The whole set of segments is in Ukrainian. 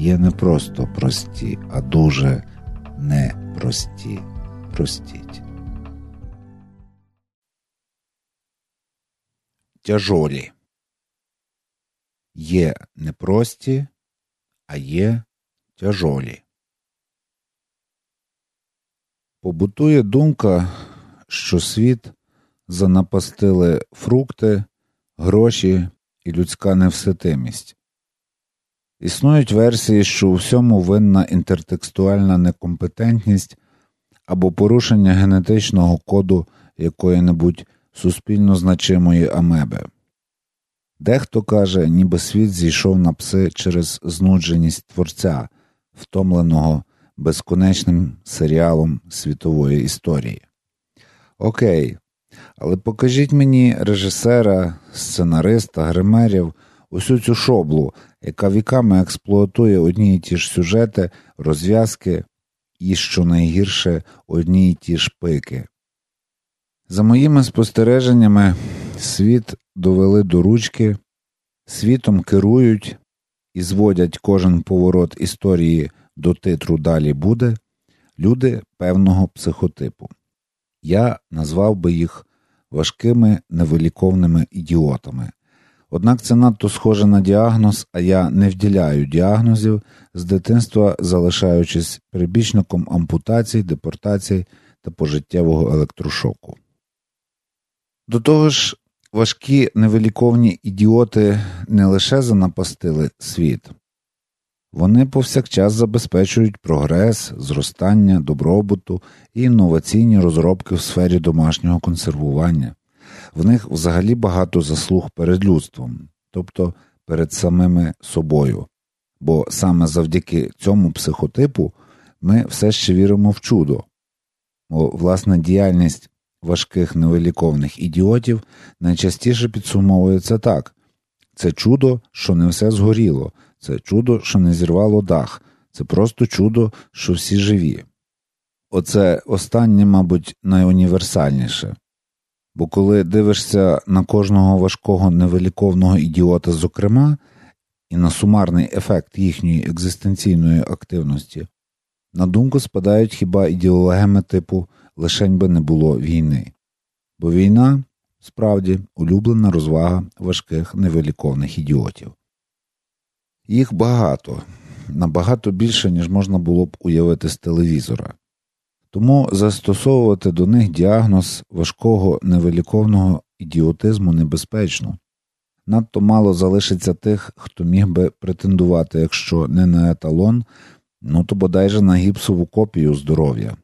є не просто прості, а дуже непрості. Простіть. Тяжолі. Є непрості, а є тяжолі. Побутує думка, що світ занапастили фрукти, гроші і людська невситимість. Існують версії, що у всьому винна інтертекстуальна некомпетентність або порушення генетичного коду якої-небудь суспільно значимої амеби. Дехто каже, ніби світ зійшов на пси через знудженість творця, втомленого безконечним серіалом світової історії. Окей, але покажіть мені режисера, сценариста, гримерів, усю цю шоблу, яка віками експлуатує одні й ті ж сюжети, розв'язки і, що найгірше, одні й ті ж пики. За моїми спостереженнями, світ довели до ручки, світом керують і зводять кожен поворот історії до титру далі буде люди певного психотипу. Я назвав би їх важкими невиліковними ідіотами. Однак це надто схоже на діагноз, а я не вділяю діагнозів з дитинства, залишаючись прибічником ампутацій, депортацій та пожиттєвого електрошоку. До того ж, важкі невиліковні ідіоти не лише занапастили світ, вони повсякчас забезпечують прогрес, зростання, добробуту і інноваційні розробки в сфері домашнього консервування. В них взагалі багато заслуг перед людством, тобто перед самими собою. Бо саме завдяки цьому психотипу ми все ще віримо в чудо, бо власна діяльність важких невиліковних ідіотів найчастіше підсумовується так це чудо, що не все згоріло, це чудо, що не зірвало дах, це просто чудо, що всі живі. Оце останнє, мабуть, найуніверсальніше. Бо коли дивишся на кожного важкого невиліковного ідіота, зокрема, і на сумарний ефект їхньої екзистенційної активності, на думку спадають хіба ідеологеми типу лишень би не було війни, бо війна справді улюблена розвага важких невиліковних ідіотів. Їх багато, набагато більше, ніж можна було б уявити з телевізора. Тому застосовувати до них діагноз важкого невиліковного ідіотизму небезпечно. Надто мало залишиться тих, хто міг би претендувати, якщо не на еталон, ну то бодай же на гіпсову копію здоров'я.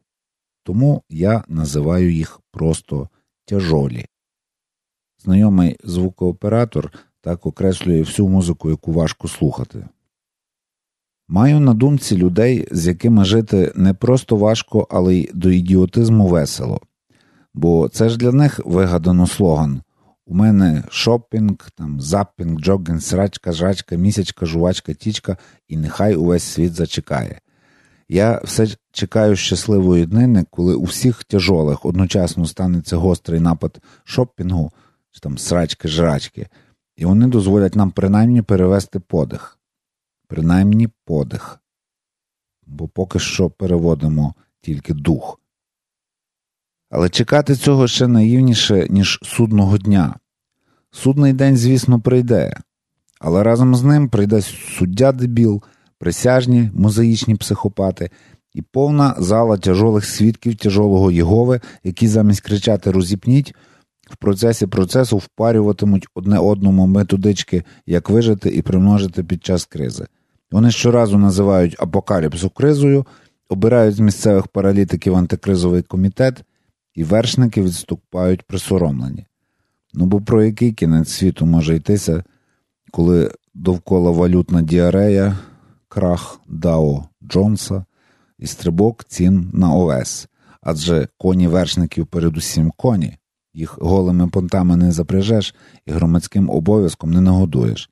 Тому я називаю їх просто тяжолі. Знайомий звукооператор так окреслює всю музику, яку важко слухати. Маю на думці людей, з якими жити не просто важко, але й до ідіотизму весело, бо це ж для них вигадано слоган. У мене шопінг, там запінг, джогінг, срачка, жрачка, місячка, жувачка, тічка, і нехай увесь світ зачекає. Я все чекаю щасливої днини, коли у всіх тяжолих одночасно станеться гострий напад шопінгу, чи там срачки, жрачки, і вони дозволять нам принаймні перевести подих принаймні подих, бо поки що переводимо тільки дух. Але чекати цього ще наївніше, ніж судного дня. Судний день, звісно, прийде, але разом з ним прийде суддя дебіл, присяжні мозаїчні психопати і повна зала тяжолих свідків тяжолого Єгови, які замість кричати розіпніть, в процесі процесу впарюватимуть одне одному методички, як вижити і примножити під час кризи. Вони щоразу називають апокаліпсу кризою, обирають з місцевих паралітиків антикризовий комітет, і вершники відступають присоромлені. Ну бо про який кінець світу може йтися, коли довкола валютна діарея, крах Дао Джонса і стрибок цін на ОС, адже коні вершників передусім коні, їх голими понтами не запряжеш і громадським обов'язком не нагодуєш.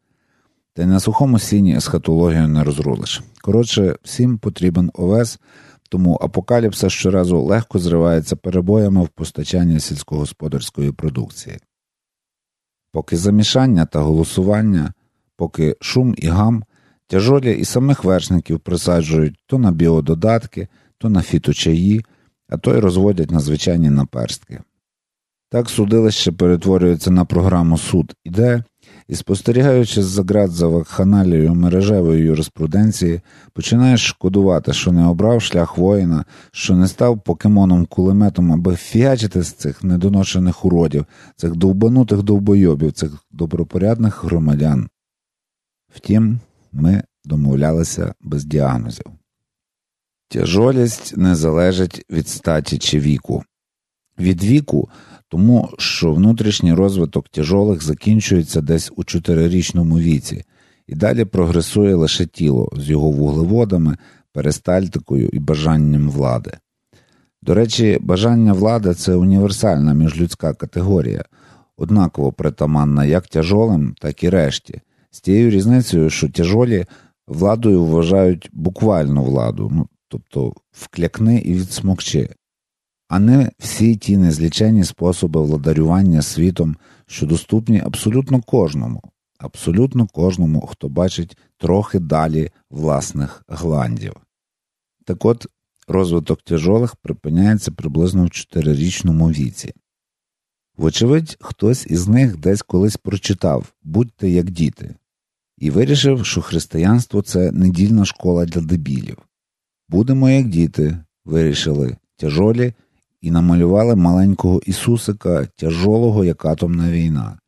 Та й на сухому сіні есхатологію не розрулиш. Коротше, всім потрібен овес, тому апокаліпса щоразу легко зривається перебоями в постачанні сільськогосподарської продукції. Поки замішання та голосування, поки шум і гам, Тяжолі і самих вершників присаджують то на біододатки, то на фіточаї, а то й розводять на звичайні наперстки. Так судилище перетворюється на програму суд іде, і, спостерігаючи з заград за вакханалією мережевої юриспруденції, починаєш шкодувати, що не обрав шлях воїна, що не став покемоном кулеметом, аби фіячити з цих недоношених уродів, цих довбанутих довбойобів, цих добропорядних громадян. Втім, ми домовлялися без діагнозів. Тяжолість не залежить від статі чи віку. Від віку тому що внутрішній розвиток тяжолих закінчується десь у чотирирічному віці, і далі прогресує лише тіло з його вуглеводами, перистальтикою і бажанням влади. До речі, бажання влади це універсальна міжлюдська категорія, однаково притаманна як тяжолим, так і решті, з тією різницею, що тяжолі владою вважають буквальну владу, ну, тобто вклякни і відсмокчи а не всі ті незлічені способи владарювання світом, що доступні абсолютно кожному, абсолютно кожному, хто бачить трохи далі власних гландів. Так от розвиток тяжолих припиняється приблизно в чотирирічному віці. Вочевидь, хтось із них десь колись прочитав будьте як діти, і вирішив, що християнство це недільна школа для дебілів. Будемо як діти, вирішили тяжолі і намалювали маленького Ісусика, тяжолого, як атомна війна.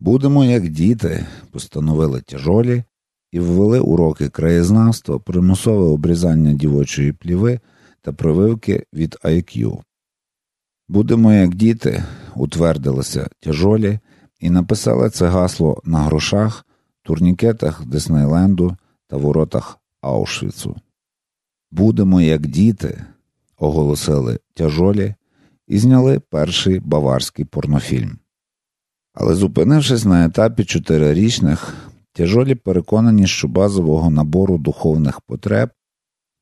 Будемо, як діти, постановили тяжолі і ввели уроки краєзнавства, примусове обрізання дівочої пліви та прививки від IQ. Будемо, як діти, утвердилися тяжолі і написали це гасло на грошах, турнікетах Диснейленду та воротах Аушвіцу. Будемо, як діти оголосили тяжолі і зняли перший баварський порнофільм. Але зупинившись на етапі чотирирічних, тяжолі переконані, що базового набору духовних потреб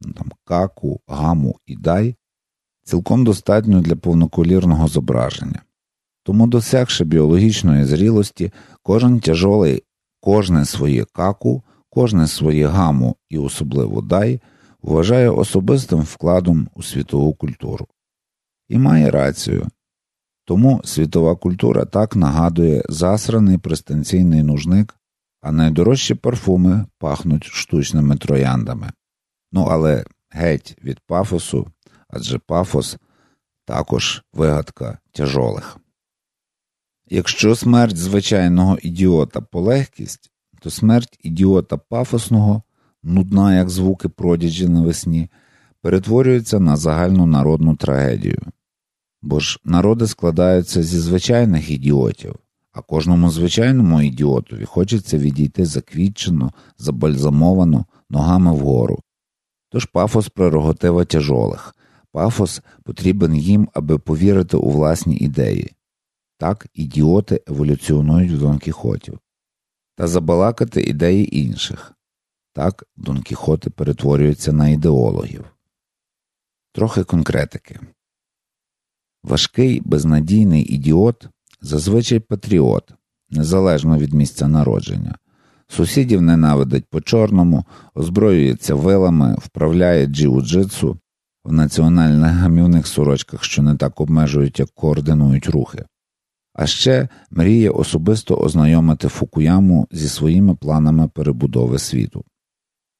ну, там, каку, гаму і дай цілком достатньо для повноколірного зображення. Тому, досягши біологічної зрілості, кожен тяжолий, кожне своє каку, кожне своє гаму і особливо дай вважає особистим вкладом у світову культуру. І має рацію. Тому світова культура так нагадує засраний пристанційний нужник, а найдорожчі парфуми пахнуть штучними трояндами. Ну але геть від пафосу, адже пафос також вигадка тяжолих. Якщо смерть звичайного ідіота полегкість, то смерть ідіота пафосного нудна, як звуки продіджі навесні, перетворюється на загальну народну трагедію. Бо ж народи складаються зі звичайних ідіотів, а кожному звичайному ідіотові хочеться відійти заквітчено, забальзамовано ногами вгору. Тож пафос прерогатива тяжолих, пафос потрібен їм, аби повірити у власні ідеї. Так ідіоти еволюціонують в Дон Кіхотів. та забалакати ідеї інших. Так Дон Кіхоти перетворюються на ідеологів. Трохи конкретики. Важкий безнадійний ідіот, зазвичай патріот, незалежно від місця народження. Сусідів ненавидить по чорному, озброюється вилами, вправляє джиу-джитсу в національних гамівних сорочках, що не так обмежують, як координують рухи. А ще мріє особисто ознайомити Фукуяму зі своїми планами перебудови світу.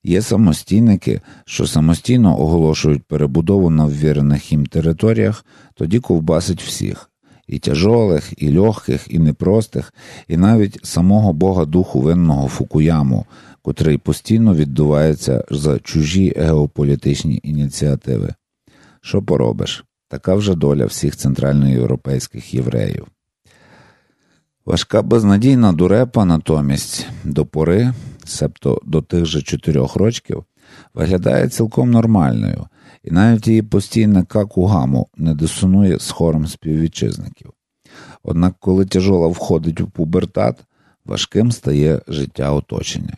Є самостійники, що самостійно оголошують перебудову на ввірених їм територіях, тоді ковбасить всіх і тяжолих, і легких, і непростих, і навіть самого Бога духу винного Фукуяму, котрий постійно віддувається за чужі геополітичні ініціативи. Що поробиш? Така вже доля всіх центральноєвропейських євреїв. Важка безнадійна дурепа натомість до пори себто до тих же чотирьох рочків, виглядає цілком нормальною, і навіть її постійне каку-гаму не дисонує з хором співвітчизників. Однак, коли тяжола входить у пубертат, важким стає життя оточення.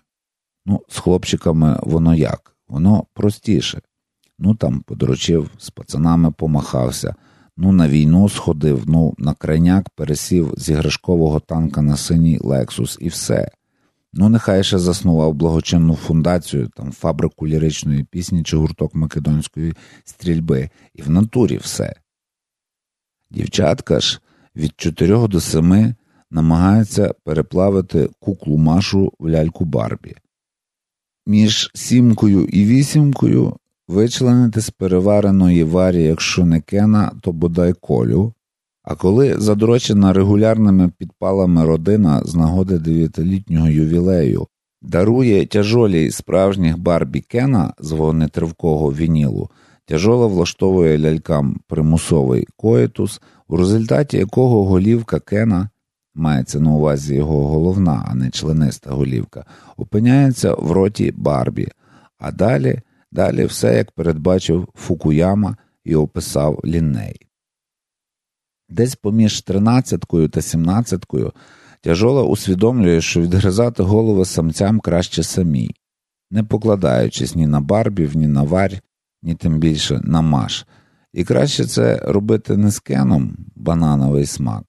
Ну, з хлопчиками воно як? Воно простіше. Ну там подручив, з пацанами помахався, ну на війну сходив, ну на крайняк пересів з іграшкового танка на синій Лексус і все. Ну, нехай ще заснував благочинну фундацію, там фабрику ліричної пісні чи гурток македонської стрільби, і в натурі все. Дівчатка ж від чотирьох до семи намагаються переплавити куклу Машу в ляльку Барбі. Між сімкою і вісімкою вичленити з перевареної варі, якщо не кена, то бодай колю. А коли задрочена регулярними підпалами родина з нагоди дев'ятилітнього ювілею дарує тяжолій справжніх Барбі Кена з вогнетривкого вінілу, тяжола влаштовує лялькам примусовий коїтус, у результаті якого голівка Кена, мається на увазі його головна, а не члениста голівка, опиняється в роті Барбі, а далі, далі все як передбачив Фукуяма і описав Лінней. Десь поміж тринадцяткою та сімнадцяткою тяжола усвідомлює, що відгризати голови самцям краще самій, не покладаючись ні на барбів, ні на варь, ні тим більше на маш. І краще це робити не з кеном банановий смак,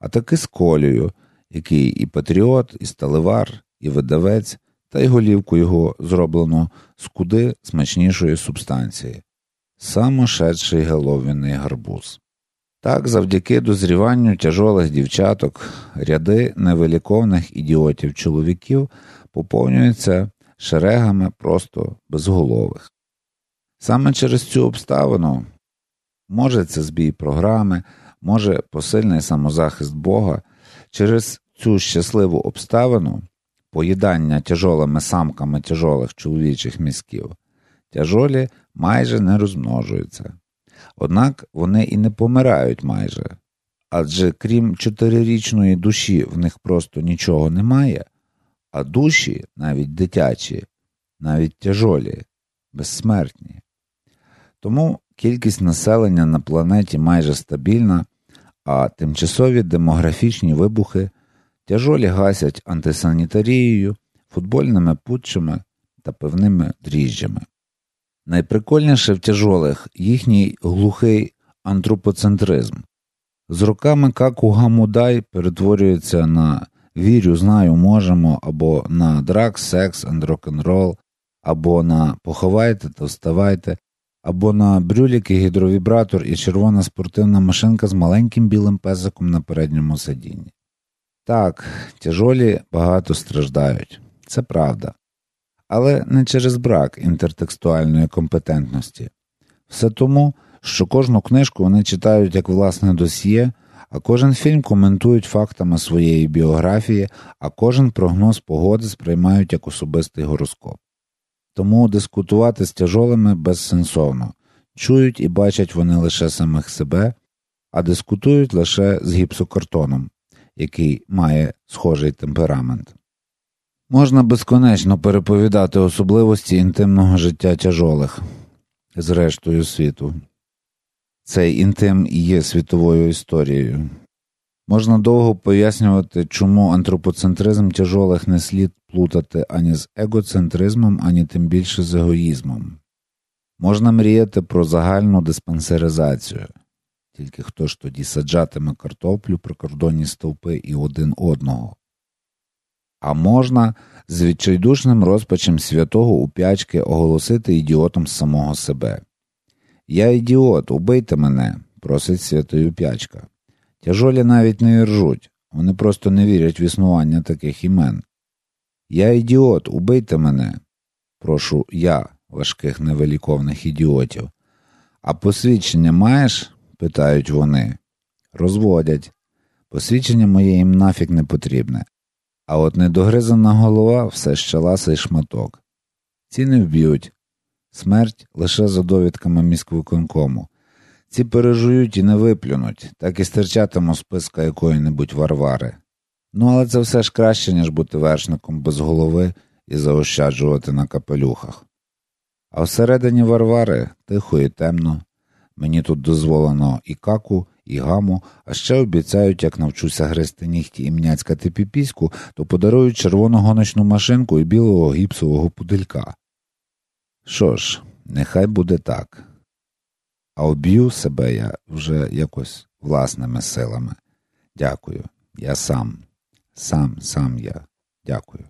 а таки з колею, який і патріот, і сталевар, і видавець, та й голівку його зроблено з куди смачнішої субстанції, самошедший головінний гарбуз. Так, завдяки дозріванню тяжолих дівчаток, ряди невиліковних ідіотів чоловіків поповнюються шерегами просто безголових. Саме через цю обставину може це збій програми, може посильний самозахист Бога, через цю щасливу обставину поїдання тяжолими самками тяжолих чоловічих мізків, тяжолі майже не розмножуються. Однак вони і не помирають майже, адже крім чотирирічної душі в них просто нічого немає, а душі, навіть дитячі, навіть тяжолі, безсмертні. Тому кількість населення на планеті майже стабільна, а тимчасові демографічні вибухи тяжолі гасять антисанітарією, футбольними путчами та певними дріжджами. Найприкольніше в тяжолих їхній глухий антропоцентризм. З роками Каку Гамудай перетворюється на вірю, знаю, можемо, або на драк, секс рок-н-рол, або на поховайте та вставайте, або на брюліки, гідровібратор і червона спортивна машинка з маленьким білим песиком на передньому сидінні. Так, тяжолі багато страждають, це правда але не через брак інтертекстуальної компетентності. Все тому, що кожну книжку вони читають як власне досьє, а кожен фільм коментують фактами своєї біографії, а кожен прогноз погоди сприймають як особистий гороскоп. Тому дискутувати з тяжолими безсенсовно, чують і бачать вони лише самих себе, а дискутують лише з гіпсокартоном, який має схожий темперамент. Можна безконечно переповідати особливості інтимного життя тяжолих з рештою світу. Цей інтим і є світовою історією. Можна довго пояснювати, чому антропоцентризм тяжолих не слід плутати ані з егоцентризмом, ані тим більше з егоїзмом. Можна мріяти про загальну диспансеризацію, тільки хто ж тоді саджатиме картоплю при кордоні стовпи і один одного а можна з відчайдушним розпачем святого уп'ячки оголосити ідіотом самого себе. Я ідіот, убийте мене, просить святий уп'ячка. Тяжолі навіть не ржуть, вони просто не вірять в існування таких імен. Я ідіот, убийте мене, прошу я важких невеликовних ідіотів. А посвідчення маєш? питають вони. Розводять. Посвідчення моє їм нафіг не потрібне. А от недогризана голова все ще ласий шматок. Ці не вб'ють. Смерть лише за довідками міськвиконкому. Ці пережують і не виплюнуть, так і стирчатиму списка якої-небудь варвари. Ну, але це все ж краще, ніж бути вершником без голови і заощаджувати на капелюхах. А всередині варвари тихо і темно. Мені тут дозволено і каку, і гаму, а ще обіцяють, як навчуся гризти нігті і мняцькати піпіську, то подарують червону гоночну машинку і білого гіпсового пуделька. Що ж, нехай буде так. А об'ю себе я вже якось власними силами. Дякую. Я сам, сам, сам я. Дякую.